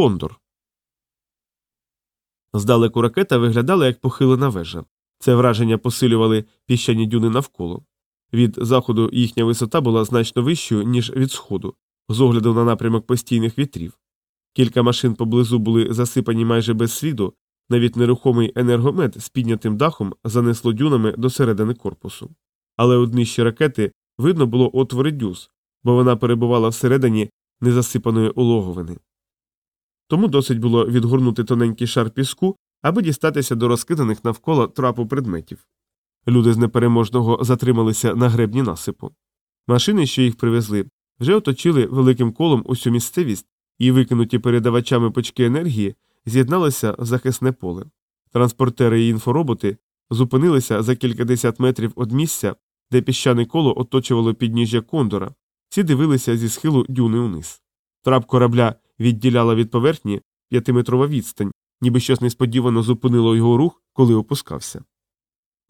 Кондор. Здалеку ракета виглядала як похилена вежа. Це враження посилювали піщані дюни навколо. Від заходу їхня висота була значно вищою, ніж від сходу, з огляду на напрямок постійних вітрів. Кілька машин поблизу були засипані майже без сліду, навіть нерухомий енергомет з піднятим дахом занесло дюнами до середини корпусу. Але у днищі ракети видно було отвори дюз, бо вона перебувала всередині незасипаної улоговини. Тому досить було відгорнути тоненький шар піску, аби дістатися до розкиданих навколо трапу предметів. Люди з непереможного затрималися на гребні насипу. Машини, що їх привезли, вже оточили великим колом усю місцевість і викинуті передавачами почки енергії з'єдналося в захисне поле. Транспортери і інфороботи зупинилися за кількадесят метрів від місця, де піщане коло оточувало підніжжя кондора, всі дивилися зі схилу дюни униз. Трап корабля відділяла від поверхні п'ятиметрова відстань, ніби щось несподівано зупинило його рух, коли опускався.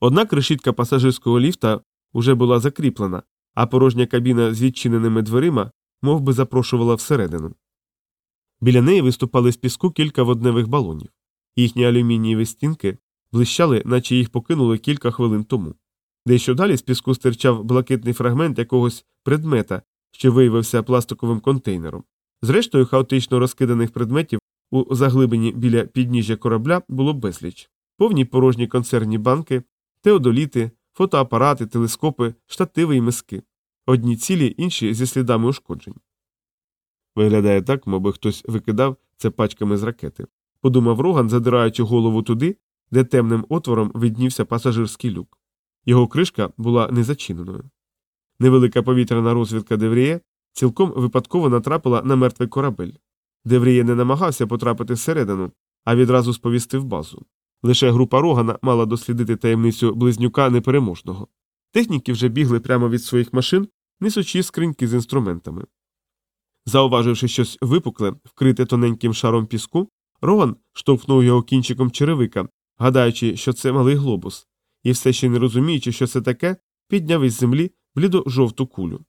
Однак решітка пасажирського ліфта уже була закріплена, а порожня кабіна з відчиненими дверима мов би, запрошувала всередину. Біля неї виступали з піску кілька водневих балонів. Їхні алюмінієві стінки блищали, наче їх покинули кілька хвилин тому. Дещо далі з піску стирчав блакитний фрагмент якогось предмета, що виявився пластиковим контейнером. Зрештою, хаотично розкиданих предметів у заглибині біля підніжжя корабля було безліч, повні порожні концерні банки, теодоліти, фотоапарати, телескопи, штативи і миски. Одні цілі, інші зі слідами ушкоджень. Виглядає так, мовби хтось викидав це пачками з ракети. Подумав Роган, задираючи голову туди, де темним отвором виднівся пасажирський люк. Його кришка була незачиненою. Невелика повітряна розвідка Девріє цілком випадково натрапила на мертвий корабель. Девріє не намагався потрапити всередину, а відразу сповістив базу. Лише група Рогана мала дослідити таємницю близнюка непереможного. Техніки вже бігли прямо від своїх машин, несучи скриньки з інструментами. Зауваживши щось випукле, вкрите тоненьким шаром піску, Роган штовхнув його кінчиком черевика, гадаючи, що це малий глобус, і все ще не розуміючи, що це таке, підняв із землі блідо жовту кулю.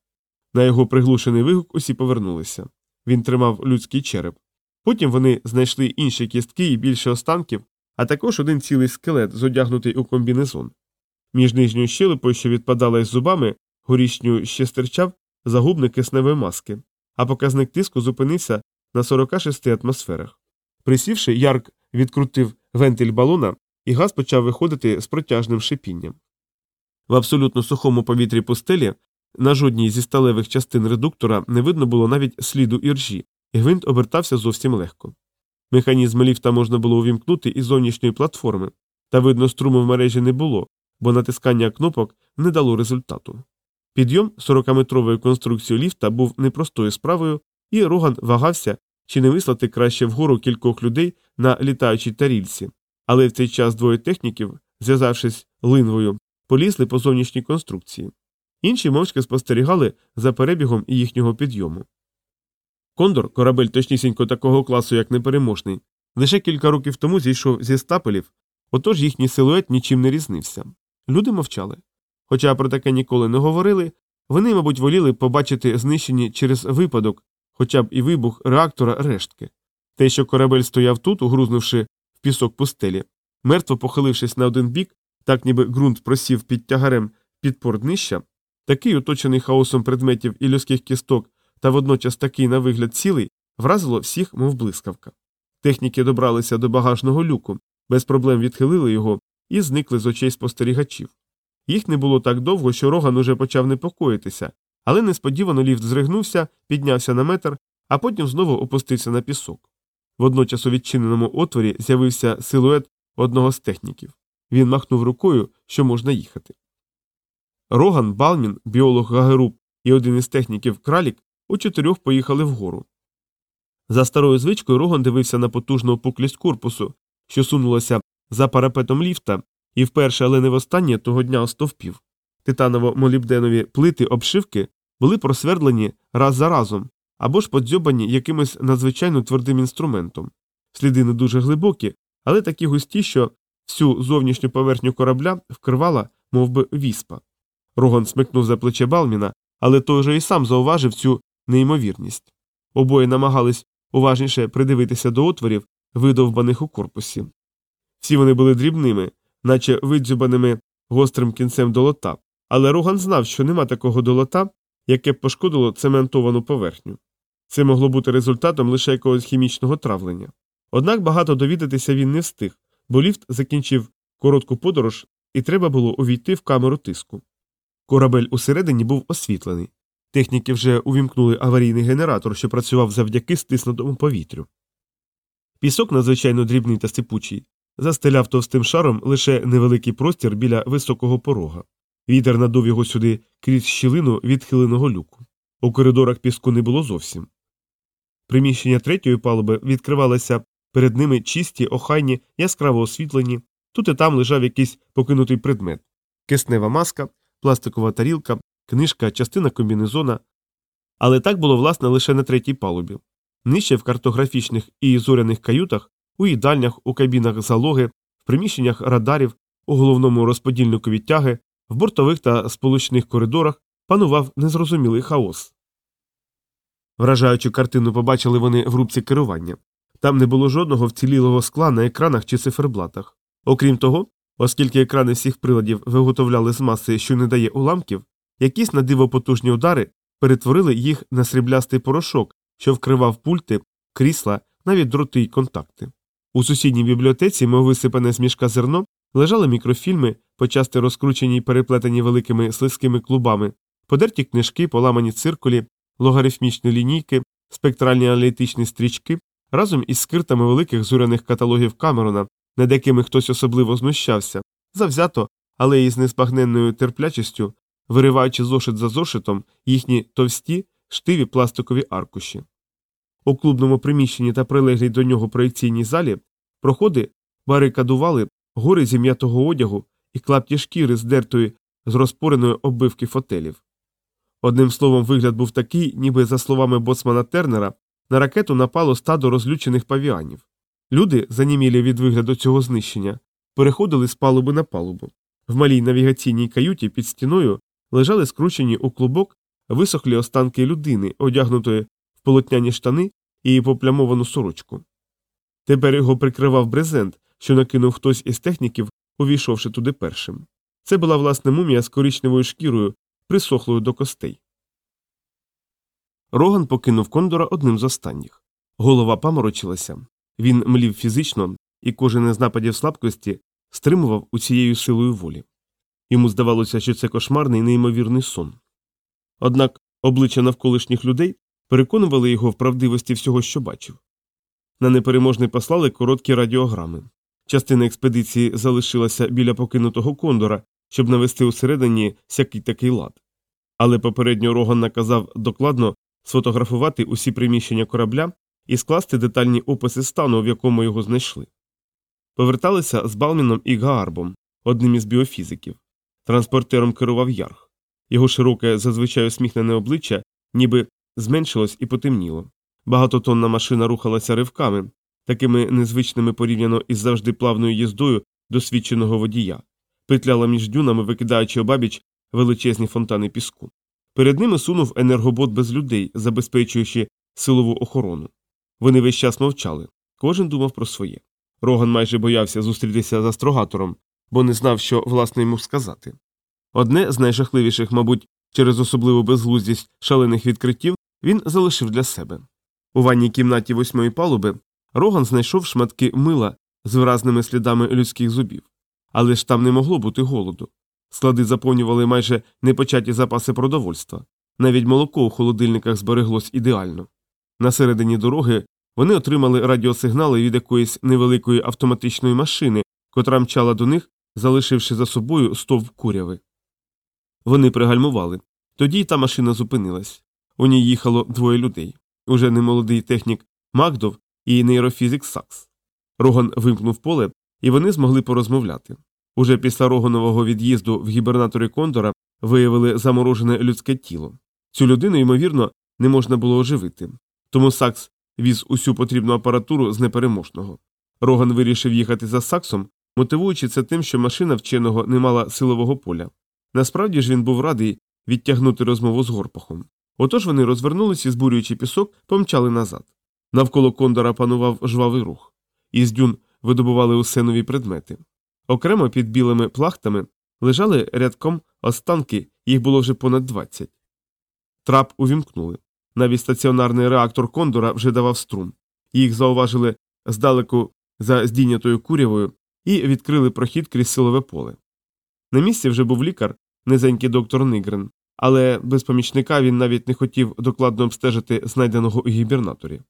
На його приглушений вигук усі повернулися. Він тримав людський череп. Потім вони знайшли інші кістки і більше останків, а також один цілий скелет, зодягнутий у комбінезон. Між нижньою щелепою, що відпадала із зубами, горішню ще стирчав загубник кисневої маски, а показник тиску зупинився на 46 атмосферах. Присівши, Ярк відкрутив вентиль балона, і газ почав виходити з протяжним шипінням. В абсолютно сухому повітрі пустелі на жодній зі сталевих частин редуктора не видно було навіть сліду іржі, і гвинт обертався зовсім легко. Механізм ліфта можна було увімкнути із зовнішньої платформи, та видно, струму в мережі не було, бо натискання кнопок не дало результату. Підйом 40-метрової конструкції ліфта був непростою справою, і Роган вагався, чи не вислати краще вгору кількох людей на літаючій тарільці, але в цей час двоє техніків, зв'язавшись линвою, полізли по зовнішній конструкції. Інші мовчки спостерігали за перебігом їхнього підйому. Кондор, корабель точнісінько такого класу, як непереможний, лише кілька років тому зійшов зі стапелів, отож їхній силует нічим не різнився. Люди мовчали. Хоча про таке ніколи не говорили, вони, мабуть, воліли побачити знищені через випадок, хоча б і вибух реактора рештки. Те, що корабель стояв тут, угрузнувши в пісок пустелі, мертво похилившись на один бік, так ніби ґрунт просів під тягарем підпор днища, такий оточений хаосом предметів і людських кісток, та водночас такий на вигляд цілий, вразило всіх, мов блискавка. Техніки добралися до багажного люку, без проблем відхилили його і зникли з очей спостерігачів. Їх не було так довго, що Роган уже почав непокоїтися, але несподівано ліфт зригнувся, піднявся на метр, а потім знову опустився на пісок. Водночас у відчиненому отворі з'явився силует одного з техніків. Він махнув рукою, що можна їхати. Роган, Балмін, біолог Гагеруб і один із техніків кралік у чотирьох поїхали вгору. За старою звичкою Роган дивився на потужну опуклість корпусу, що сунулася за парапетом ліфта, і вперше, але не востаннє того дня остовпів. Титаново молібденові плити обшивки були просвердлені раз за разом або ж подзьобані якимось надзвичайно твердим інструментом. Сліди не дуже глибокі, але такі густі, що всю зовнішню поверхню корабля вкривала, мов би, віспа. Роган смикнув за плече Балміна, але той же і сам зауважив цю неймовірність. Обоє намагались уважніше придивитися до отворів, видовбаних у корпусі. Всі вони були дрібними, наче видзюбаними гострим кінцем долота, але Роган знав, що нема такого долота, яке б пошкодило цементовану поверхню. Це могло бути результатом лише якогось хімічного травлення. Однак багато довідатися він не встиг, бо ліфт закінчив коротку подорож, і треба було увійти в камеру тиску. Корабель усередині був освітлений. Техніки вже увімкнули аварійний генератор, що працював завдяки стиснутому повітрю. Пісок надзвичайно дрібний та сипучий, застеляв товстим шаром лише невеликий простір біля високого порога. Вітер надув його сюди крізь щілину відхиленого люку. У коридорах піску не було зовсім. Приміщення третьої палуби відкривалися перед ними чисті, охайні, яскраво освітлені. Тут і там лежав якийсь покинутий предмет киснева маска, пластикова тарілка, книжка, частина комбінезона. Але так було власне лише на третій палубі. Нижче в картографічних і зоряних каютах, у їдальнях, у кабінах залоги, в приміщеннях радарів, у головному розподільнику відтяги, в бортових та сполучних коридорах панував незрозумілий хаос. Вражаючу картину побачили вони в рубці керування. Там не було жодного вцілілого скла на екранах чи циферблатах. Окрім того, оскільки екрани всіх приладів виготовляли з маси, що не дає уламків, якісь на диво потужні удари перетворили їх на сріблястий порошок, що вкривав пульти, крісла, навіть дроти й контакти. У сусідній бібліотеці, мов висипане з мішка зерно, лежали мікрофільми, почасти розкручені й переплетені великими слизькими клубами, подерті книжки, поламані циркулі, логарифмічні лінійки, спектральні аналітичні стрічки, разом із скиртами великих зоряних каталогів Камерона, над якими хтось особливо знущався, завзято, але із незбагненною терплячістю, вириваючи зошит за зошитом їхні товсті, штиві пластикові аркуші. У клубному приміщенні та прилеглій до нього проєкційній залі проходи барикадували гори зім'ятого одягу і клапті шкіри, здертої з розпореної оббивки фотелів. Одним словом, вигляд був такий, ніби, за словами боцмана Тернера, на ракету напало стадо розлючених павіанів. Люди, занімілі від вигляду цього знищення, переходили з палуби на палубу. В малій навігаційній каюті під стіною лежали скручені у клубок висохлі останки людини, одягнутої в полотняні штани і поплямовану сорочку. Тепер його прикривав брезент, що накинув хтось із техніків, увійшовши туди першим. Це була власне мумія з коричневою шкірою, присохлою до костей. Роган покинув кондора одним з останніх. Голова паморочилася. Він млів фізично, і кожен із нападів слабкості стримував у цією силою волі. Йому здавалося, що це кошмарний неймовірний сон. Однак обличчя навколишніх людей переконували його в правдивості всього, що бачив. На непереможний послали короткі радіограми. Частина експедиції залишилася біля покинутого кондора, щоб навести усередині всякий такий лад. Але попередньо Роган наказав докладно сфотографувати усі приміщення корабля і скласти детальні описи стану, в якому його знайшли. Поверталися з Балміном і Гаарбом, одним із біофізиків. Транспортером керував Ярх. Його широке, зазвичай усміхнене обличчя ніби зменшилось і потемніло. Багатотонна машина рухалася ривками, такими незвичними порівняно із завжди плавною їздою досвідченого водія, петляла між дюнами, викидаючи обабіч величезні фонтани піску. Перед ними сунув енергобот без людей, забезпечуючи силову охорону. Вони весь час мовчали, кожен думав про своє. Роган майже боявся зустрітися з астрогатором, бо не знав, що власне йому сказати. Одне з найжахливіших, мабуть, через особливу безглуздість шалених відкриттів він залишив для себе. У ванній кімнаті восьмої палуби Роган знайшов шматки мила з виразними слідами людських зубів, але ж там не могло бути голоду. Склади заповнювали майже непочаті запаси продовольства, навіть молоко у холодильниках збереглось ідеально. На середині дороги вони отримали радіосигнали від якоїсь невеликої автоматичної машини, котра мчала до них, залишивши за собою стовп куряви. Вони пригальмували. Тоді й та машина зупинилась. У ній їхало двоє людей уже немолодий технік Макдов і нейрофізик Сакс. Роган вимкнув поле, і вони змогли порозмовляти. Уже після Роганового від'їзду в гібернаторі Кондора виявили заморожене людське тіло. Цю людину, ймовірно, не можна було оживити. Тому Сакс віз усю потрібну апаратуру з непереможного. Роган вирішив їхати за Саксом, мотивуючи це тим, що машина вченого не мала силового поля. Насправді ж він був радий відтягнути розмову з горпахом. Отож вони розвернулися збурюючи пісок, помчали назад. Навколо кондора панував жвавий рух, із дюн видобували усе нові предмети. Окремо під білими плахтами лежали рядком останки, їх було вже понад 20. Трап увімкнули. Навіть стаціонарний реактор кондора вже давав струм. Їх зауважили здалеку за здійнятою курявою і відкрили прохід крізь силове поле. На місці вже був лікар, низенький доктор Нигрен, але без помічника він навіть не хотів докладно обстежити знайденого у гібернаторі.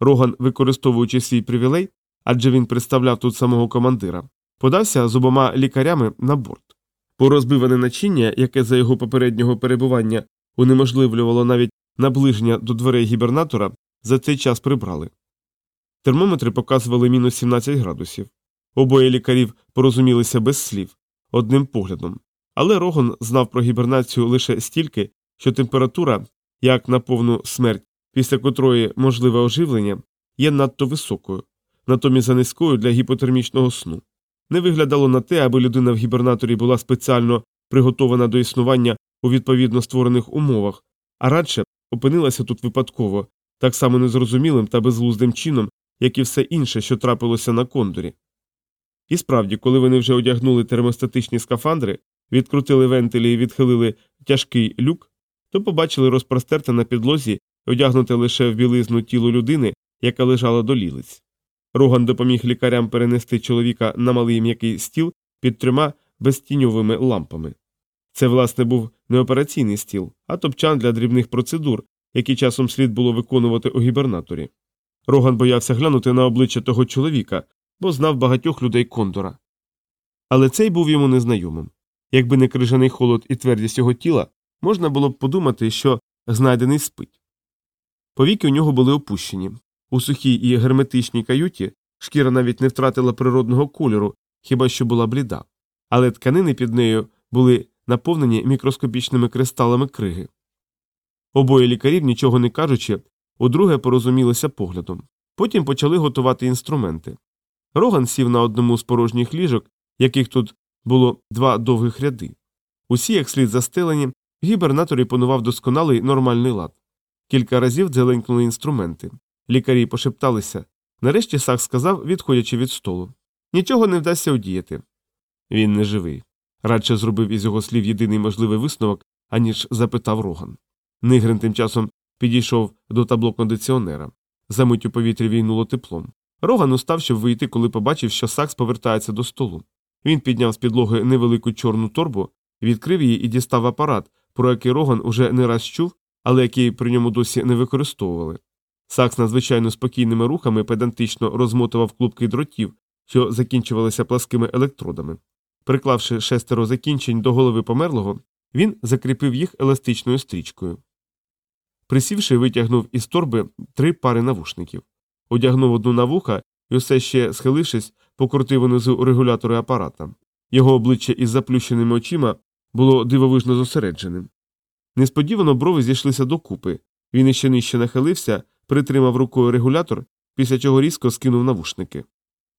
Роган, використовуючи свій привілей, адже він представляв тут самого командира, подався з обома лікарями на борт. Порозбиване начиння, яке за його попереднього перебування унеможливлювало навіть наближення до дверей гібернатора, за цей час прибрали. Термометри показували мінус 17 градусів. Обоє лікарів порозумілися без слів, одним поглядом. Але Роган знав про гібернацію лише стільки, що температура, як на повну смерть, після котрої можливе оживлення, є надто високою, натомість за низькою для гіпотермічного сну. Не виглядало на те, аби людина в гібернаторі була спеціально приготована до існування у відповідно створених умовах, а радше опинилася тут випадково, так само незрозумілим та безглуздим чином, як і все інше, що трапилося на кондорі. І справді, коли вони вже одягнули термостатичні скафандри, відкрутили вентилі і відхилили тяжкий люк, то побачили розпростерте на підлозі, одягнуте лише в білизну тіло людини, яка лежала до лілиць. Роган допоміг лікарям перенести чоловіка на малий м'який стіл під трьома безтіньовими лампами. Це, власне, був не операційний стіл, а топчан для дрібних процедур, які часом слід було виконувати у гібернаторі. Роган боявся глянути на обличчя того чоловіка, бо знав багатьох людей кондора. Але цей був йому незнайомим. Якби не крижаний холод і твердість його тіла, можна було б подумати, що знайдений спить. Повіки у нього були опущені. У сухій і герметичній каюті шкіра навіть не втратила природного кольору, хіба що була бліда, але тканини під нею були наповнені мікроскопічними кристалами криги. Обоє лікарів, нічого не кажучи, удруге порозумілися поглядом. Потім почали готувати інструменти. Роган сів на одному з порожніх ліжок, яких тут було два довгих ряди. Усі, як слід застелені, в гібернаторі панував досконалий нормальний лад. Кілька разів дзеленькнули інструменти. Лікарі пошепталися. Нарешті Сак сказав, відходячи від столу. Нічого не вдасться одіяти. Він не живий. Радше зробив із його слів єдиний можливий висновок, аніж запитав Роган. Нигрен тим часом підійшов до табло кондиціонера. Замить у повітрі війнуло теплом. Роган устав, щоб вийти, коли побачив, що Сакс повертається до столу. Він підняв з підлоги невелику чорну торбу, відкрив її і дістав апарат, про який Роган уже не раз чув, але який при ньому досі не використовували. Сакс надзвичайно спокійними рухами педантично розмотував клубки дротів, що закінчувалися пласкими електродами. Приклавши шестеро закінчень до голови померлого, він закріпив їх еластичною стрічкою. Присівши, витягнув із торби три пари навушників, одягнув одну на вуха і усе ще схилившись, покрутив унизу регулятори апарата. Його обличчя із заплющеними очима було дивовижно зосередженим. Несподівано брови зійшлися докупи. Він іще нижче нахилився, притримав рукою регулятор, після чого різко скинув навушники.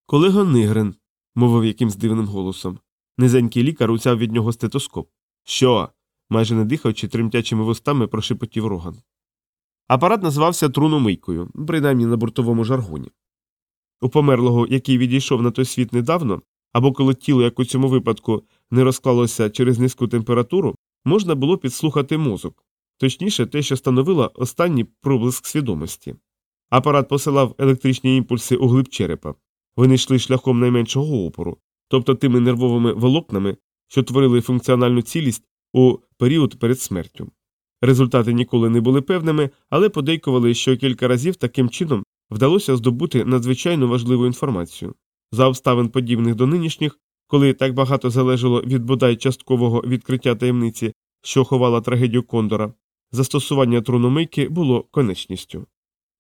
Колего Нигрен, мовив якимсь дивним голосом. Низенький лікар уцяв від нього стетоскоп. Що? майже не дихаючи, тремтячими вустами прошепотів роган. Апарат називався труномийкою, принаймні на бортовому жаргоні. У померлого, який відійшов на той світ недавно, або коли тіло, як у цьому випадку, не розклалося через низьку температуру, можна було підслухати мозок, точніше, те, що становило останній проблиск свідомості. Апарат посилав електричні імпульси у глиб черепа. Вони йшли шляхом найменшого опору, тобто тими нервовими волокнами, що творили функціональну цілість у період перед смертю. Результати ніколи не були певними, але подейкували, що кілька разів таким чином вдалося здобути надзвичайно важливу інформацію. За обставин подібних до нинішніх, коли так багато залежало від бодай часткового відкриття таємниці, що ховала трагедію Кондора, застосування труномийки було конечністю.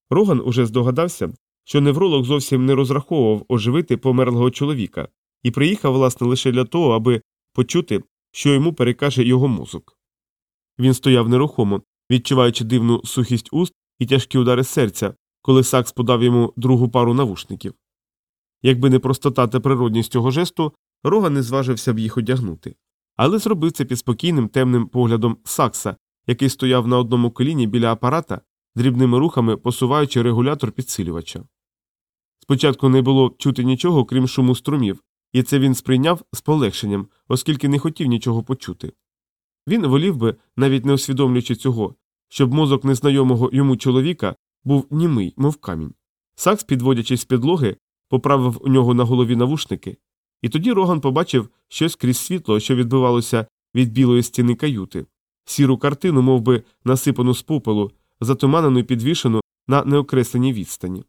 Роган уже здогадався, що невролог зовсім не розраховував оживити померлого чоловіка і приїхав, власне, лише для того, аби почути, що йому перекаже його мозок. Він стояв нерухомо, відчуваючи дивну сухість уст і тяжкі удари серця, коли Сакс подав йому другу пару навушників. Якби не простота та природність цього жесту, рога не зважився б їх одягнути. Але зробив це під спокійним темним поглядом Сакса, який стояв на одному коліні біля апарата, дрібними рухами посуваючи регулятор підсилювача. Спочатку не було чути нічого, крім шуму струмів, і це він сприйняв з полегшенням, оскільки не хотів нічого почути. Він волів би, навіть не усвідомлюючи цього, щоб мозок незнайомого йому чоловіка був німий, мов камінь. Сакс, підводячись з підлоги, поправив у нього на голові навушники, і тоді Роган побачив щось крізь світло, що відбивалося від білої стіни каюти, сіру картину, мов би, насипану з попелу, затуманену і підвішену на неокресленій відстані.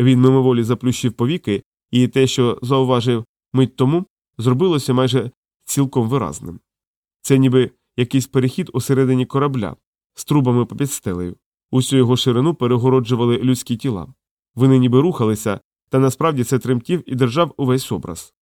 Він мимоволі заплющив повіки, і те, що зауважив мить тому, зробилося майже цілком виразним. Це ніби якийсь перехід усередині корабля з трубами попід стелею. Усю його ширину перегороджували людські тіла. Вони ніби рухалися, та насправді це тремтів і держав увесь образ.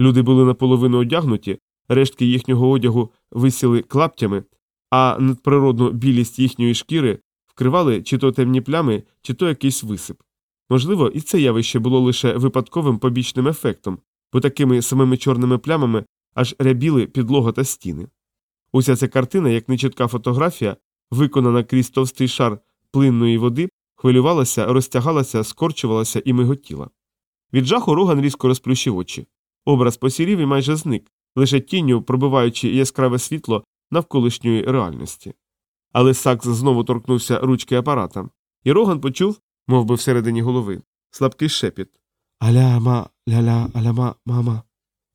Люди були наполовину одягнуті, рештки їхнього одягу висіли клаптями, а надприродну білість їхньої шкіри вкривали чи то темні плями, чи то якийсь висип. Можливо, і це явище було лише випадковим побічним ефектом, бо такими самими чорними плямами аж рябіли підлога та стіни. Уся ця картина, як нечітка фотографія, виконана крізь товстий шар плинної води, хвилювалася, розтягалася, скорчувалася і миготіла. Від жаху Роган різко розплющив очі. Образ посірів і майже зник, лише тінню пробиваючи яскраве світло навколишньої реальності. Але Сакс знову торкнувся ручки апарата, і Роган почув, мов би всередині голови, слабкий шепіт Аляма, ляля, аляма, мама.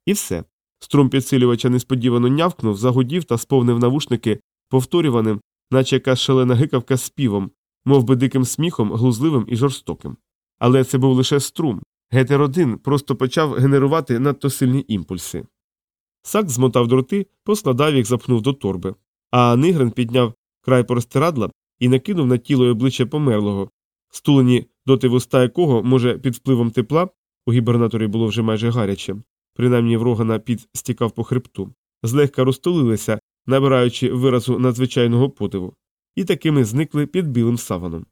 І все. Струм підсилювача несподівано нявкнув, загудів та сповнив навушники повторюваним, наче якась шалена гикавка співом, мов би диким сміхом, глузливим і жорстоким. Але це був лише струм. Гетер 1 просто почав генерувати надто сильні імпульси. Сак змотав дроти, поскладав їх, запхнув до торби, а Нигрен підняв край простирадла і накинув на тіло й обличчя померлого, стулені доти вуста якого, може, під впливом тепла, у гібернаторі було вже майже гаряче, принаймні в рогана під стікав по хребту, злегка розтулилися, набираючи виразу надзвичайного подиву, і такими зникли під білим саваном.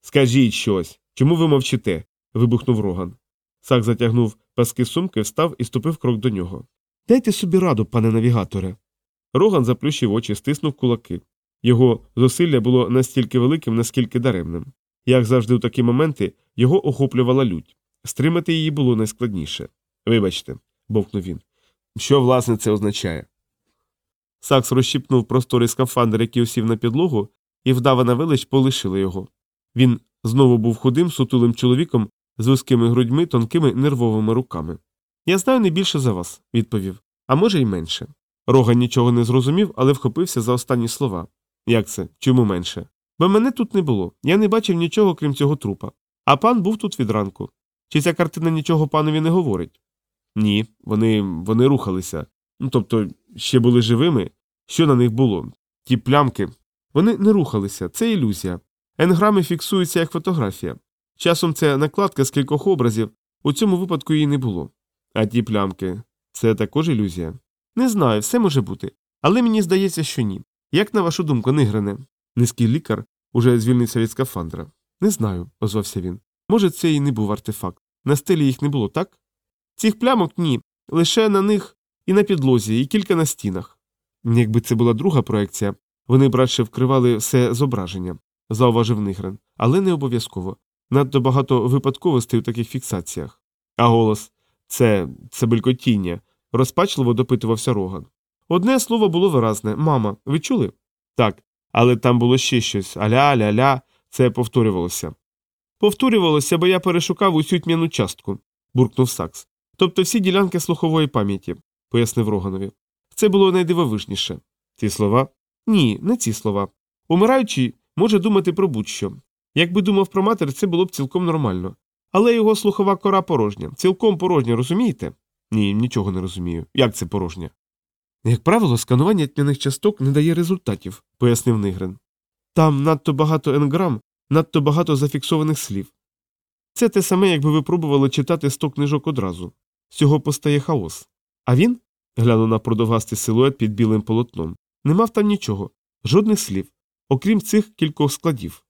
Скажіть щось, чому ви мовчите? вибухнув роган. Сак затягнув паски сумки, встав і ступив крок до нього. Дайте собі раду, пане навігаторе. Роган заплющив очі, стиснув кулаки. Його зусилля було настільки великим, наскільки даремним. Як завжди, у такі моменти його охоплювала лють. Стримати її було найскладніше. Вибачте, бовкнув він. Що, власне, це означає? Сакс розщіпнув просторий скафандр, який осів на підлогу, і вдавана велич полишила його. Він знову був худим, сутулим чоловіком з вузькими грудьми, тонкими нервовими руками. Я знаю не більше за вас, відповів, а може й менше. Роган нічого не зрозумів, але вхопився за останні слова. Як це? Чому менше? Бо мене тут не було. Я не бачив нічого, крім цього трупа. А пан був тут від ранку. Чи ця картина нічого панові не говорить? Ні, вони вони рухалися. Ну, тобто, ще були живими. Що на них було? Ті плямки. Вони не рухалися, це ілюзія. Енграми фіксуються як фотографія. Часом це накладка з кількох образів, у цьому випадку її не було. А ті плямки це також ілюзія? Не знаю, все може бути. Але мені здається, що ні. Як на вашу думку, Нигрене? Низький лікар уже звільнився від скафандра. Не знаю, озвався він. Може, це і не був артефакт. На стелі їх не було, так? Цих плямок ні. Лише на них і на підлозі, і кілька на стінах. Якби це була друга проекція, вони б радше вкривали все зображення, зауважив Нигрен, але не обов'язково. Надто багато випадковостей у таких фіксаціях. А голос це це белькотіння, розпачливо допитувався Роган. Одне слово було виразне мама, ви чули? Так, але там було ще щось аля ля ля це повторювалося. Повторювалося, бо я перешукав усю тьмяну частку, буркнув Сакс. Тобто всі ділянки слухової пам'яті, пояснив Роганові. Це було найдивовижніше. Ці слова? Ні, не ці слова. Умираючий може думати про будь-що. Якби думав про матір, це було б цілком нормально. Але його слухова кора порожня, цілком порожня, розумієте? Ні, нічого не розумію. Як це порожня? Як правило, сканування тьмяних часток не дає результатів, пояснив Нигрен. Там надто багато енграм, надто багато зафіксованих слів. Це те саме, якби ви пробували читати сто книжок одразу. З цього постає хаос. А він, глянув на продовгастий силует під білим полотном, не мав там нічого, жодних слів, окрім цих кількох складів.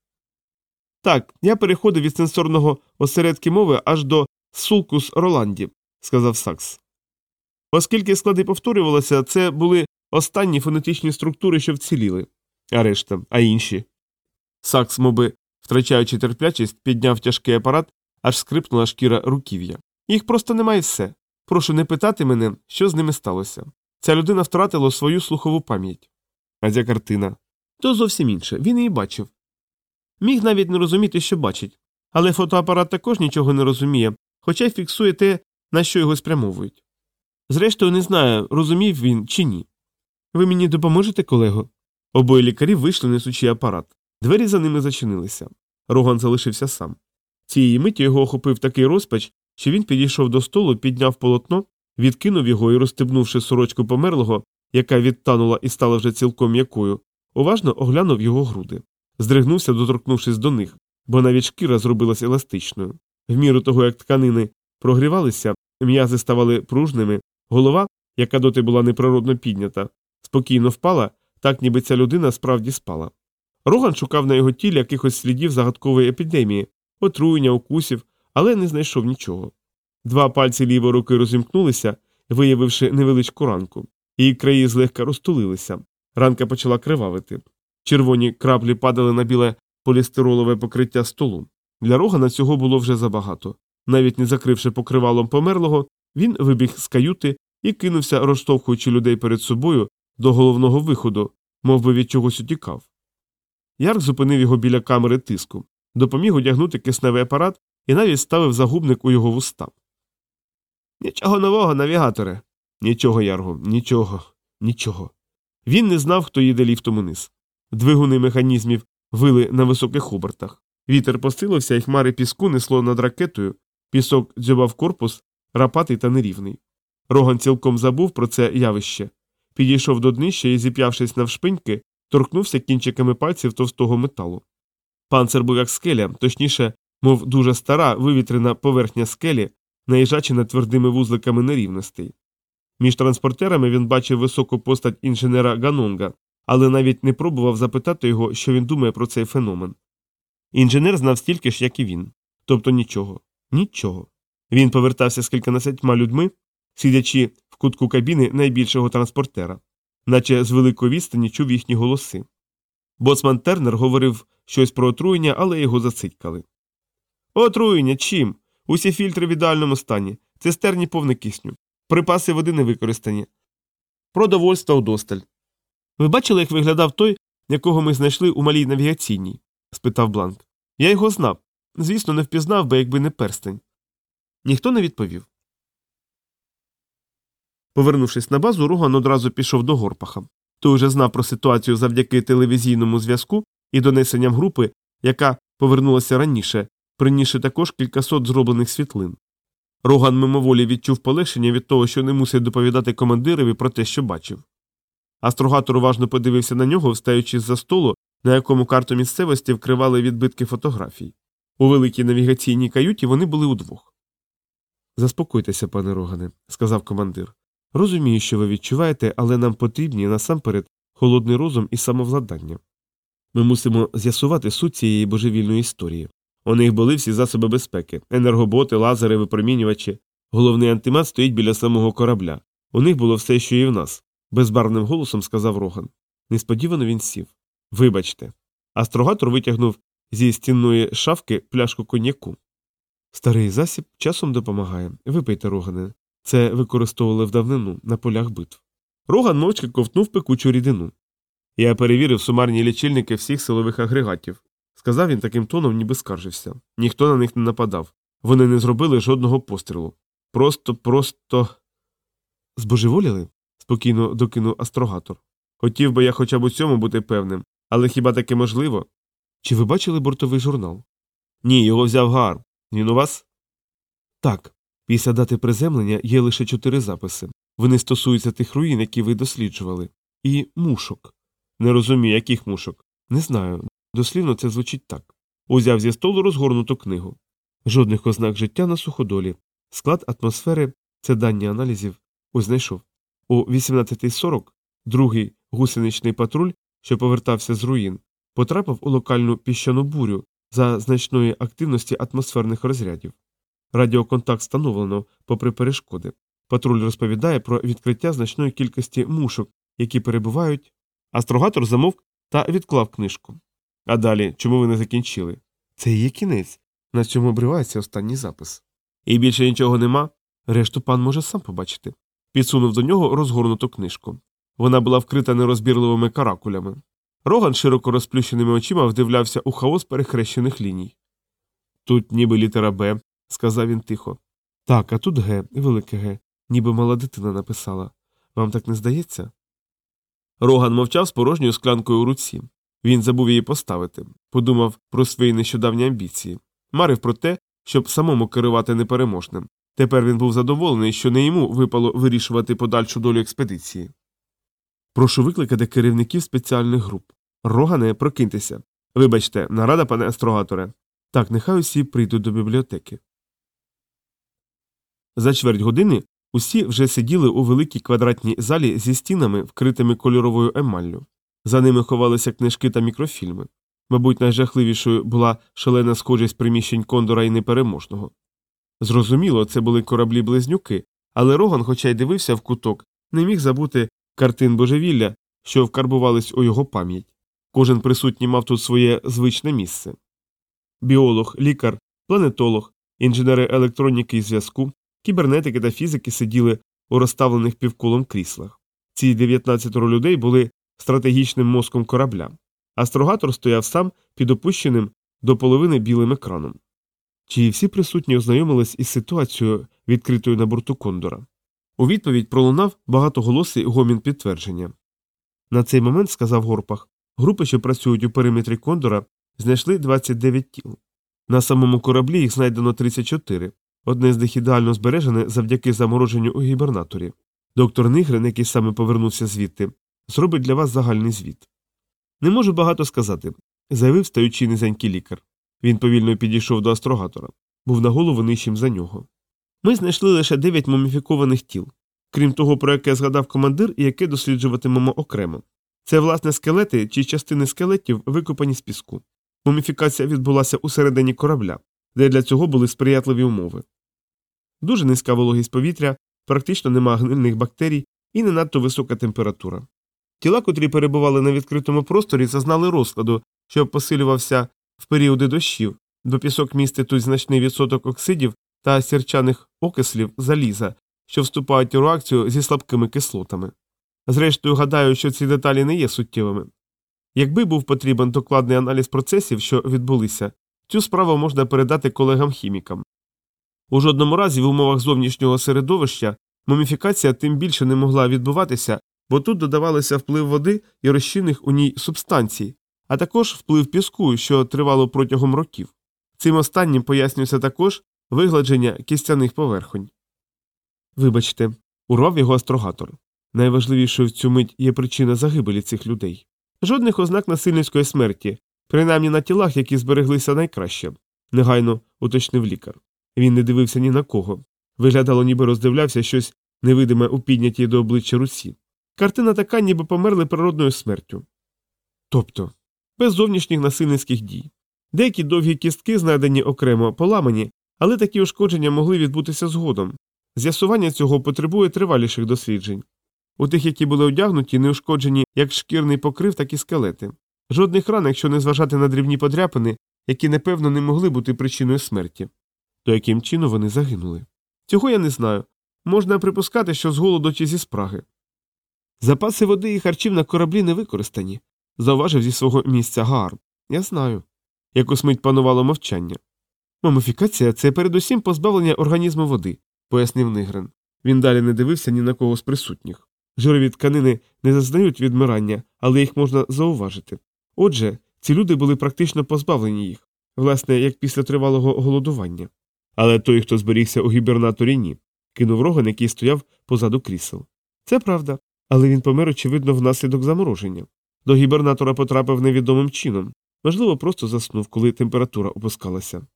Так, я переходив від сенсорного осередки мови аж до сулкус Роланді, сказав Сакс. Оскільки склади повторювалися, це були останні фонетичні структури, що вціліли, а решта, а інші. Сакс, моби, Втрачаючи терплячість, підняв тяжкий апарат, аж скрипнула шкіра руків'я. Їх просто немає все. Прошу не питати мене, що з ними сталося. Ця людина втратила свою слухову пам'ять. А ця картина. То зовсім інше, він її бачив. Міг навіть не розуміти, що бачить. Але фотоапарат також нічого не розуміє, хоча й фіксує те, на що його спрямовують. Зрештою, не знаю, розумів він чи ні. Ви мені допоможете, колего? Обоє лікарі вийшли, несучи апарат. Двері за ними зачинилися. Роган залишився сам. Цієї миті його охопив такий розпач, що він підійшов до столу, підняв полотно, відкинув його і, розстебнувши сорочку померлого, яка відтанула і стала вже цілком м'якою, уважно оглянув його груди. Здригнувся, доторкнувшись до них, бо навіть шкіра зробилась еластичною. В міру того, як тканини прогрівалися, м'язи ставали пружними, голова, яка доти була неприродно піднята, спокійно впала, так ніби ця людина справді спала. Роган шукав на його тілі якихось слідів загадкової епідемії, отруєння, укусів, але не знайшов нічого. Два пальці лівої руки розімкнулися, виявивши невеличку ранку. Її краї злегка розтулилися. Ранка почала кривавити. Червоні краплі падали на біле полістиролове покриття столу. Для Рогана цього було вже забагато. Навіть не закривши покривалом померлого, він вибіг з каюти і кинувся, розштовхуючи людей перед собою до головного виходу, мов би від чогось утікав. Ярк зупинив його біля камери тиску, допоміг одягнути кисневий апарат і навіть ставив загубник у його вуста. Нічого нового, навігаторе. Нічого, Ярго, нічого, нічого. Він не знав, хто їде ліфтом униз. Двигуни механізмів вили на високих обертах. Вітер посилився, і хмари піску несло над ракетою, пісок дзьобав корпус, рапатий та нерівний. Роган цілком забув про це явище. Підійшов до днища і, зіп'явшись навшпиньки, торкнувся кінчиками пальців товстого металу. Панцир був як скеля, точніше, мов дуже стара вивітрена поверхня скелі, наїжджачена твердими вузликами нерівностей. Між транспортерами він бачив високу постать інженера Ганонга, але навіть не пробував запитати його, що він думає про цей феномен. Інженер знав стільки ж, як і він. Тобто нічого, нічого. Він повертався з кільканадцятьма людьми, сидячи в кутку кабіни найбільшого транспортера, наче з великої відстані чув їхні голоси. Боцман Тернер говорив щось про отруєння, але його зацитькали. Отруєння чим? Усі фільтри в ідеальному стані, цистерні повне кисню, припаси води не використані. Продовольство удосталь. Ви бачили, як виглядав той, якого ми знайшли у малій навігаційній? спитав Бланк. Я його знав. Звісно, не впізнав би, якби не перстень. Ніхто не відповів. Повернувшись на базу, Роган одразу пішов до Горпаха. Той уже знав про ситуацію завдяки телевізійному зв'язку і донесенням групи, яка повернулася раніше, принісши також кількасот зроблених світлин. Роган мимоволі відчув полегшення від того, що не мусить доповідати командирові про те, що бачив. Астрогатор уважно подивився на нього, встаючи з за столу, на якому карту місцевості вкривали відбитки фотографій. У великій навігаційній каюті вони були удвох. Заспокойтеся, пане Рогане, сказав командир. Розумію, що ви відчуваєте, але нам потрібні насамперед холодний розум і самовладання. Ми мусимо з'ясувати суть цієї божевільної історії. У них були всі засоби безпеки енергоботи, лазери, випромінювачі. Головний антимат стоїть біля самого корабля. У них було все, що і в нас, безбарвним голосом сказав Роган. Несподівано він сів. Вибачте. Астрогатор витягнув зі стінної шафки пляшку коньяку. Старий засіб часом допомагає. Випийте, Рогане. Це використовували в давнину на полях битв. Роган мовчки ковтнув пекучу рідину. Я перевірив сумарні лічильники всіх силових агрегатів. Сказав він таким тоном, ніби скаржився. Ніхто на них не нападав. Вони не зробили жодного пострілу. Просто, просто. Збожеволіли? спокійно докинув астрогатор. Хотів би я хоча б у цьому бути певним, але хіба таке можливо? Чи ви бачили бортовий журнал? Ні, його взяв Гар. Він вас? Так. Після дати приземлення є лише чотири записи. Вони стосуються тих руїн, які ви досліджували. І мушок. Не розумію, яких мушок. Не знаю. Дослівно це звучить так. Узяв зі столу розгорнуту книгу. Жодних ознак життя на суходолі. Склад атмосфери це дані аналізів. Ось знайшов. У 18.40 другий гусеничний патруль, що повертався з руїн, потрапив у локальну піщану бурю за значної активності атмосферних розрядів. Радіоконтакт встановлено, попри перешкоди. Патруль розповідає про відкриття значної кількості мушок, які перебувають. Астрогатор замовк та відклав книжку. А далі, чому ви не закінчили? Це є кінець. На цьому обривається останній запис. І більше нічого нема. Решту пан може сам побачити. Підсунув до нього розгорнуту книжку. Вона була вкрита нерозбірливими каракулями. Роган широко розплющеними очима вдивлявся у хаос перехрещених ліній. Тут ніби літера Б, сказав він тихо. Так, а тут Г, велике Г, ніби мала дитина написала. Вам так не здається? Роган мовчав з порожньою склянкою у руці. Він забув її поставити, подумав про свої нещодавні амбіції, марив про те, щоб самому керувати непереможним. Тепер він був задоволений, що не йому випало вирішувати подальшу долю експедиції. Прошу викликати керівників спеціальних груп. Рогане, прокиньтеся. Вибачте, нарада, пане астрогаторе. Так, нехай усі прийдуть до бібліотеки. За чверть години усі вже сиділи у великій квадратній залі зі стінами, вкритими кольоровою емаллю. За ними ховалися книжки та мікрофільми. Мабуть, найжахливішою була шалена схожість приміщень кондора і непереможного. Зрозуміло, це були кораблі близнюки, але Роган, хоча й дивився в куток, не міг забути картин божевілля, що вкарбувались у його пам'ять. Кожен присутній мав тут своє звичне місце. Біолог, лікар, планетолог, інженери електроніки і зв'язку, кібернетики та фізики сиділи у розставлених півколом кріслах. Ці 19 людей були стратегічним мозком корабля. Астрогатор стояв сам під опущеним до половини білим екраном. Чи всі присутні ознайомились із ситуацією, відкритою на борту Кондора? У відповідь пролунав багатоголосий гомін підтвердження. На цей момент, сказав Горпах, групи, що працюють у периметрі Кондора, знайшли 29 тіл. На самому кораблі їх знайдено 34, одне з них ідеально збережене завдяки замороженню у гібернаторі. Доктор Нигрен, який саме повернувся звідти, зробить для вас загальний звіт. Не можу багато сказати, заявив стаючи низенький лікар. Він повільно підійшов до астрогатора, був на голову нижчим за нього. Ми знайшли лише дев'ять муміфікованих тіл, крім того, про яке згадав командир і яке досліджуватимемо окремо. Це, власне, скелети чи частини скелетів, викопані з піску. Муміфікація відбулася усередині корабля, де для цього були сприятливі умови. Дуже низька вологість повітря, практично нема гнильних бактерій і не надто висока температура. Тіла, котрі перебували на відкритому просторі, зазнали розкладу, що посилювався в періоди дощів, бо пісок містить тут значний відсоток оксидів та сірчаних окислів заліза, що вступають у реакцію зі слабкими кислотами. Зрештою, гадаю, що ці деталі не є суттєвими. Якби був потрібен докладний аналіз процесів, що відбулися, цю справу можна передати колегам-хімікам. У жодному разі в умовах зовнішнього середовища муміфікація тим більше не могла відбуватися, бо тут додавалися вплив води і розчинних у ній субстанцій, а також вплив піску, що тривало протягом років. Цим останнім пояснюється також вигладження кістяних поверхонь. Вибачте, урвав його астрогатор. Найважливішою в цю мить є причина загибелі цих людей. Жодних ознак насильницької смерті, принаймні на тілах, які збереглися найкраще, негайно уточнив лікар. Він не дивився ні на кого. Виглядало, ніби роздивлявся щось невидиме у піднятій до обличчя руці. Картина така, ніби померли природною смертю. Тобто, без зовнішніх насильницьких дій. Деякі довгі кістки, знайдені окремо, поламані, але такі ушкодження могли відбутися згодом. З'ясування цього потребує триваліших досліджень. У тих, які були одягнуті, не ушкоджені як шкірний покрив, так і скелети. Жодних ран, якщо не зважати на дрібні подряпини, які напевно не могли бути причиною смерті. То яким чином вони загинули? Цього я не знаю. Можна припускати, що з голоду чи зі спраги. Запаси води і харчів на кораблі не використані, зауважив зі свого місця Гаарм. Я знаю. Якось мить панувало мовчання. Мумифікація це передусім позбавлення організму води, пояснив Нигрен. Він далі не дивився ні на кого з присутніх. Жирові тканини не зазнають відмирання, але їх можна зауважити. Отже, ці люди були практично позбавлені їх, власне, як після тривалого голодування. Але той, хто зберігся у гібернаторі, ні, кинув роган, який стояв позаду крісел. Це правда, але він помер, очевидно, внаслідок замороження. До гібернатора потрапив невідомим чином, можливо, просто заснув, коли температура опускалася.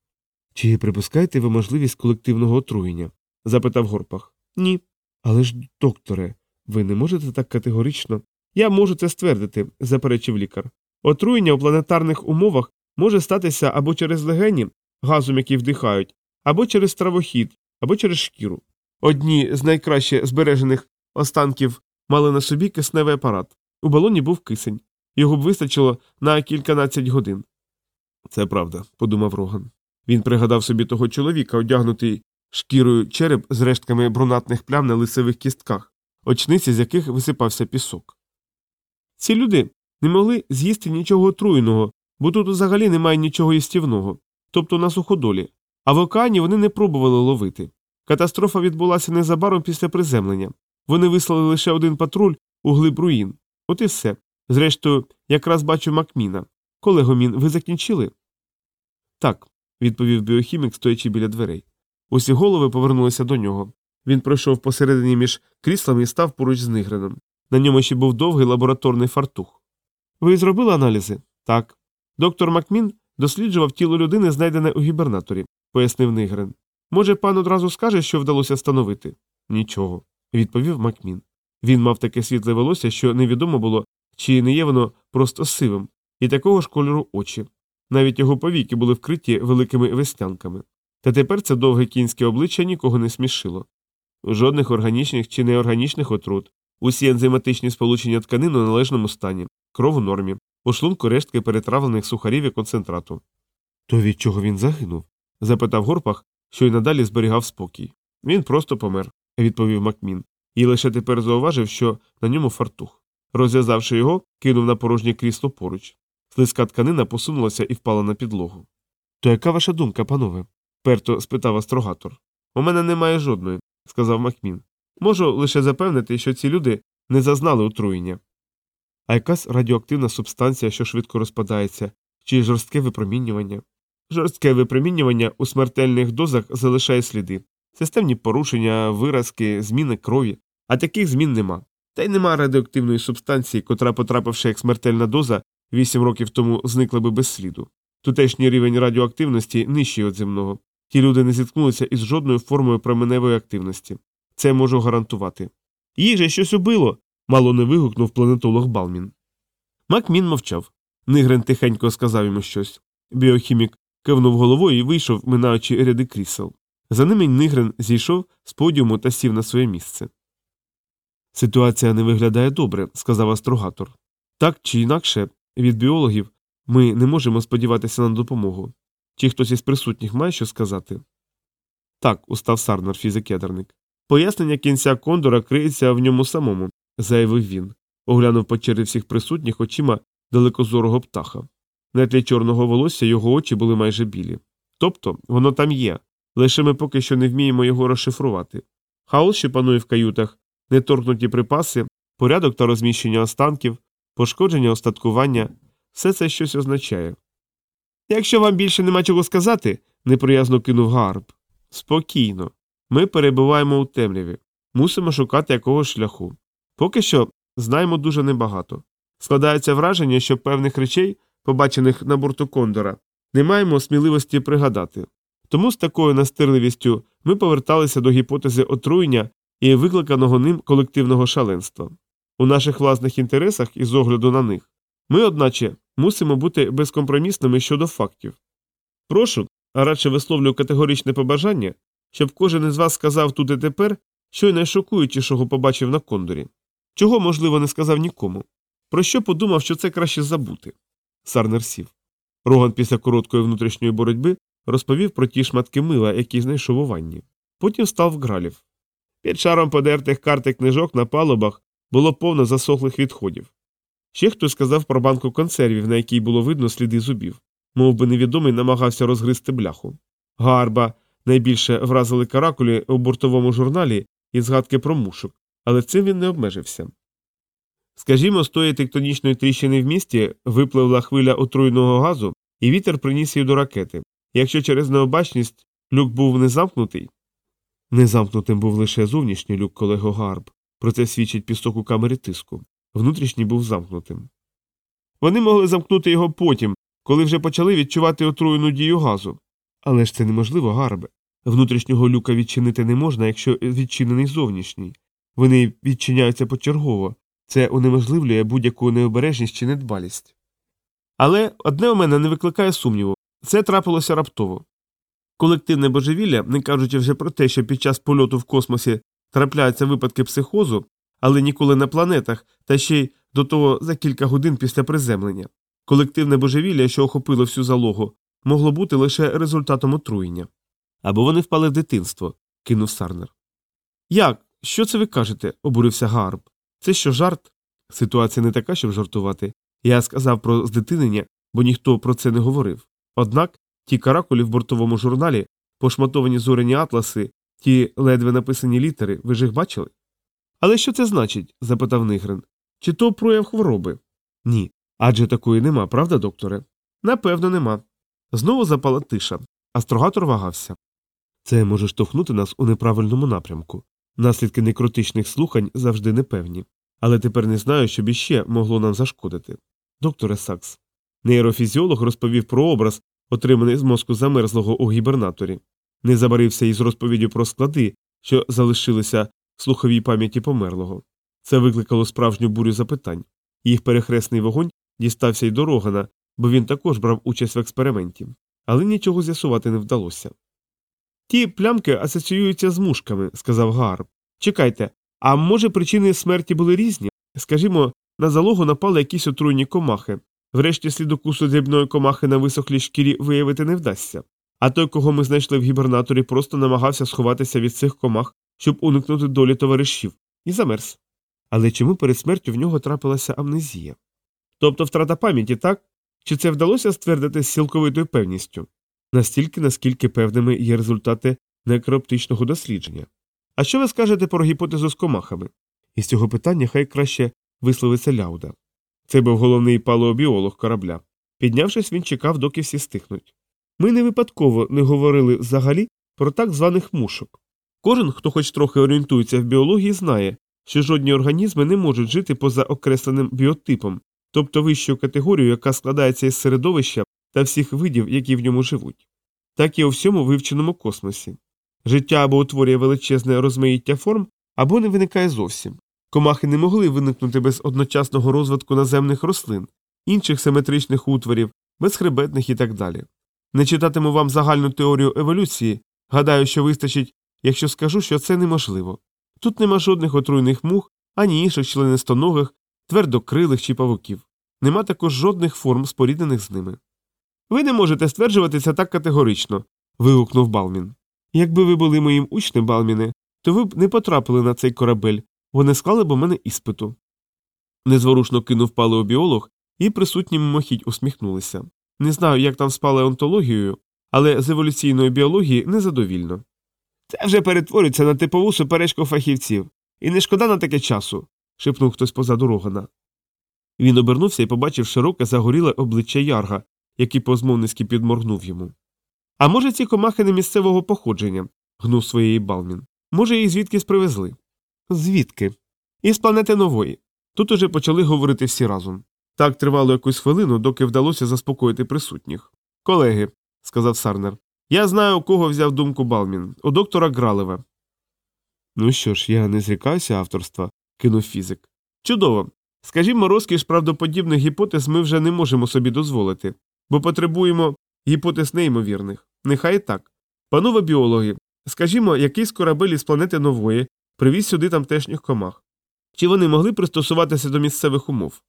Чи припускаєте ви можливість колективного отруєння? запитав Горпах. Ні. Але ж, докторе, ви не можете так категорично. Я можу це ствердити, заперечив лікар. Отруєння у планетарних умовах може статися або через легені, газом, який вдихають, або через травохід, або через шкіру. Одні з найкраще збережених останків мали на собі кисневий апарат. У балоні був кисень. Його б вистачило на кільканадцять годин. Це правда, подумав Роган. Він пригадав собі того чоловіка, одягнутий шкірою череп з рештками брунатних плям на лицевих кістках, очниці з яких висипався пісок. Ці люди не могли з'їсти нічого отруєного, бо тут взагалі немає нічого їстівного, тобто на суходолі, а в океані вони не пробували ловити. Катастрофа відбулася незабаром після приземлення. Вони вислали лише один патруль у глиб руїн. От і все. Зрештою, якраз бачу Макміна. Колего Мін, ви закінчили? Так, відповів біохімік, стоячи біля дверей. Усі голови повернулися до нього. Він пройшов посередині між кріслами і став поруч з Нигреном. На ньому ще був довгий лабораторний фартух. Ви зробили аналізи? Так. Доктор Макмін досліджував тіло людини, знайдене у гібернаторі, пояснив Нигрен. Може, пан одразу скаже, що вдалося встановити? Нічого, відповів Макмін. Він мав таке світле волосся, що невідомо було, чи не є воно просто сивим, і такого ж кольору очі. Навіть його повіки були вкриті великими веснянками. Та тепер це довге кінське обличчя нікого не смішило. Жодних органічних чи неорганічних отрут, усі ензиматичні сполучення тканин у належному стані, кров у нормі, у шлунку рештки перетравлених сухарів і концентрату. То від чого він загинув? запитав Горпах, що й надалі зберігав спокій. Він просто помер, відповів Макмін, і лише тепер зауважив, що на ньому фартух. Розв'язавши його, кинув на порожнє крісло поруч. Слизька тканина посунулася і впала на підлогу. То яка ваша думка, панове? перто спитав астрогатор. У мене немає жодної, сказав Макмін. Можу лише запевнити, що ці люди не зазнали отруєння. А якась радіоактивна субстанція, що швидко розпадається, чи жорстке випромінювання. Жорстке випромінювання у смертельних дозах залишає сліди, системні порушення, виразки, зміни крові, а таких змін нема. Та й нема радіоактивної субстанції, котра, потрапивши як смертельна доза, вісім років тому зникла би без сліду. Тутешній рівень радіоактивності нижчий від земного. Ті люди не зіткнулися із жодною формою променевої активності. Це можу гарантувати. Їже щось убило. мало не вигукнув планетолог Балмін. Макмін мовчав. Нигрен тихенько сказав йому щось. Біохімік кивнув головою і вийшов, минаючи ряди крісел. За ними Нигрен зійшов з подіуму та сів на своє місце. Ситуація не виглядає добре, сказав астрогатор. Так чи інакше, від біологів ми не можемо сподіватися на допомогу. Чи хтось із присутніх має що сказати? Так, устав Сарнер, фізик-ядерник. Пояснення кінця кондора криється в ньому самому, заявив він, оглянув по черзі всіх присутніх очима далекозорого птаха. На тлі чорного волосся його очі були майже білі. Тобто воно там є, лише ми поки що не вміємо його розшифрувати. Хаос, що панує в каютах, неторкнуті припаси, порядок та розміщення останків, пошкодження остаткування все це щось означає. Якщо вам більше нема чого сказати, неприязно кинув Гарб. Спокійно. Ми перебуваємо у темряві, мусимо шукати якогось шляху. Поки що знаємо дуже небагато. Складається враження, що певних речей, побачених на борту Кондора, не маємо сміливості пригадати. Тому з такою настирливістю ми поверталися до гіпотези отруєння і викликаного ним колективного шаленства. У наших власних інтересах і з огляду на них ми, одначе, мусимо бути безкомпромісними щодо фактів. Прошу, а радше висловлюю категоричне побажання, щоб кожен із вас сказав тут і тепер, що й найшокуючішого побачив на кондорі, чого, можливо, не сказав нікому, про що подумав, що це краще забути. Сарнер сів. Роган після короткої внутрішньої боротьби розповів про ті шматки мила, які знайшов у ванні. Потім став в гралів. Під шаром подертих карт і книжок на палубах було повно засохлих відходів. Ще хтось сказав про банку консервів, на якій було видно сліди зубів, Мов би невідомий намагався розгризти бляху. Гарба найбільше вразили каракулі у бортовому журналі і згадки про мушок, але цим він не обмежився. Скажімо, з тої тектонічної тріщини в місті випливла хвиля отруйного газу, і вітер приніс її до ракети. Якщо через необачність люк був не замкнутий. Незамкнутим був лише зовнішній люк колего Гарб, про це свідчить пісок у камері тиску. Внутрішній був замкнутим. Вони могли замкнути його потім, коли вже почали відчувати отруєну дію газу. Але ж це неможливо, Гарбе. Внутрішнього люка відчинити не можна, якщо відчинений зовнішній. Вони відчиняються почергово, це унеможливлює будь-яку необережність чи недбалість. Але одне у мене не викликає сумніву це трапилося раптово. Колективне божевілля, не кажучи вже про те, що під час польоту в космосі трапляються випадки психозу, але ніколи на планетах, та ще й до того за кілька годин після приземлення. Колективне божевілля, що охопило всю залогу, могло бути лише результатом отруєння. Або вони впали в дитинство, кинув Сарнер. Як? Що це ви кажете? обурився Гарб. Це що жарт? Ситуація не така, щоб жартувати. Я сказав про здитинення, бо ніхто про це не говорив. Однак ті каракулі в бортовому журналі, пошматовані зоряні атласи, ті ледве написані літери, ви ж їх бачили? Але що це значить? запитав Нигрен. Чи то прояв хвороби? Ні. Адже такої нема, правда, докторе? Напевно, нема. Знову запала тиша. Астрогатор вагався. Це може штовхнути нас у неправильному напрямку. Наслідки некротичних слухань завжди непевні. Але тепер не знаю, що б іще могло нам зашкодити. Докторе Сакс. Нейрофізіолог розповів про образ, отриманий з мозку замерзлого у гібернаторі. Не забарився із розповіддю про склади, що залишилися в слуховій пам'яті померлого. Це викликало справжню бурю запитань. Їх перехресний вогонь дістався й до Рогана, бо він також брав участь в експерименті, але нічого з'ясувати не вдалося. Ті плямки асоціюються з мушками, сказав Гарб. Чекайте, а може причини смерті були різні? Скажімо, на залогу напали якісь отруйні комахи, врешті слідокусу дрібної комахи на висохлій шкірі виявити не вдасться. А той, кого ми знайшли в гібернаторі, просто намагався сховатися від цих комах, щоб уникнути долі товаришів, і замерз. Але чому перед смертю в нього трапилася амнезія? Тобто втрата пам'яті, так? Чи це вдалося ствердити з цілковитою певністю? Настільки, наскільки певними є результати некроптичного дослідження. А що ви скажете про гіпотезу з комахами? Із цього питання хай краще висловиться Ляуда. Це був головний палеобіолог корабля. Піднявшись, він чекав, доки всі стихнуть. Ми не випадково не говорили взагалі про так званих мушок. Кожен, хто хоч трохи орієнтується в біології, знає, що жодні організми не можуть жити поза окресленим біотипом, тобто вищою категорією, яка складається із середовища та всіх видів, які в ньому живуть. Так і у всьому вивченому космосі. Життя або утворює величезне розмаїття форм, або не виникає зовсім. Комахи не могли виникнути без одночасного розвитку наземних рослин, інших симетричних утворів, безхребетних і так далі. Не читатиму вам загальну теорію еволюції, гадаю, що вистачить, якщо скажу, що це неможливо. Тут нема жодних отруйних мух, ані інших членистоногих, твердокрилих чи павуків. Нема також жодних форм, споріднених з ними. Ви не можете стверджувати це так категорично. вигукнув Балмін. Якби ви були моїм учнем, Балміне, то ви б не потрапили на цей корабель, вони склали б у мене іспиту. Незворушно кинув палеобіолог, і присутні мимохідь усміхнулися. Не знаю, як там з палеонтологією, але з еволюційної біології незадовільно. Це вже перетворюється на типову суперечку фахівців, і не шкода на таке часу. шепнув хтось позаду рогана. Він обернувся і побачив широке загоріле обличчя Ярга, який позмовницьки підморгнув йому. А може, ці комахи не місцевого походження, гнув своєї Балмін. Може, їх звідкись привезли? Звідки? Із планети нової. Тут уже почали говорити всі разом. Так тривало якусь хвилину, доки вдалося заспокоїти присутніх. Колеги, сказав Сарнер, я знаю, у кого взяв думку Балмін, у доктора Гралева. Ну що ж, я не зрікаюся авторства, кинув фізик. Чудово. Скажімо, розкіш правдоподібних гіпотез ми вже не можемо собі дозволити, бо потребуємо гіпотез неймовірних. Нехай так. Панове біологи, скажімо, якийсь корабель із планети нової привіз сюди тамтешніх комах. Чи вони могли пристосуватися до місцевих умов?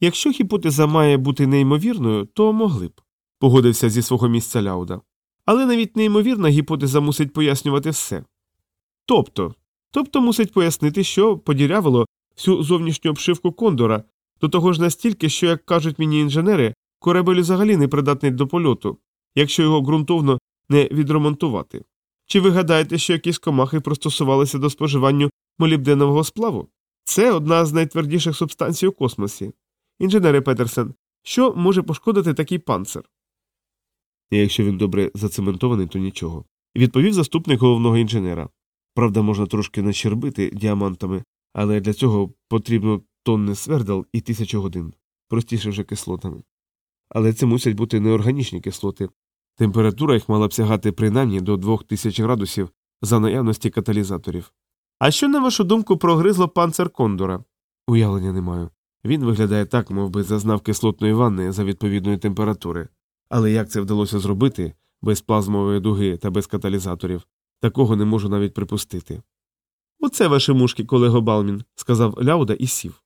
Якщо гіпотеза має бути неймовірною, то могли б, погодився зі свого місця Ляуда. Але навіть неймовірна гіпотеза мусить пояснювати все. Тобто, тобто мусить пояснити, що подірявило всю зовнішню обшивку кондора, до того ж настільки, що, як кажуть мені інженери, корабель взагалі не придатний до польоту, якщо його ґрунтовно не відремонтувати. Чи ви гадаєте, що якісь комахи пристосувалися до споживання молібденового сплаву? Це одна з найтвердіших субстанцій у космосі. Інженере Петерсен, що може пошкодити такий панцир? Якщо він добре зацементований, то нічого. Відповів заступник головного інженера. Правда, можна трошки нащербити діамантами, але для цього потрібно тонни свердел і тисячу годин, простіше вже кислотами. Але це мусять бути неорганічні кислоти. Температура їх мала б сягати принаймні до 2000 градусів за наявності каталізаторів. А що, на вашу думку, прогризло панцир кондора? Уявлення не маю. Він виглядає так, мов би зазнав кислотної ванни за відповідної температури. Але як це вдалося зробити без плазмової дуги та без каталізаторів, такого не можу навіть припустити. Оце ваші мушки, колего Балмін, сказав Ляуда і сів.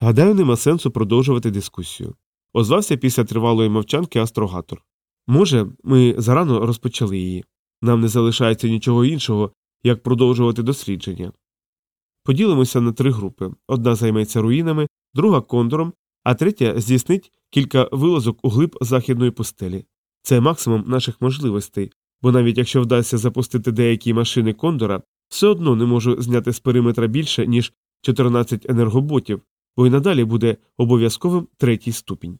Гадаю, нема сенсу продовжувати дискусію. озвався після тривалої мовчанки астрогатор. Може, ми зарано розпочали її. Нам не залишається нічого іншого, як продовжувати дослідження. Поділимося на три групи одна займеться руїнами, друга кондором, а третя здійснить кілька вилазок у глиб західної пустелі. Це максимум наших можливостей, бо навіть якщо вдасться запустити деякі машини кондора, все одно не можу зняти з периметра більше, ніж 14 енергоботів, бо й надалі буде обов'язковим третій ступінь.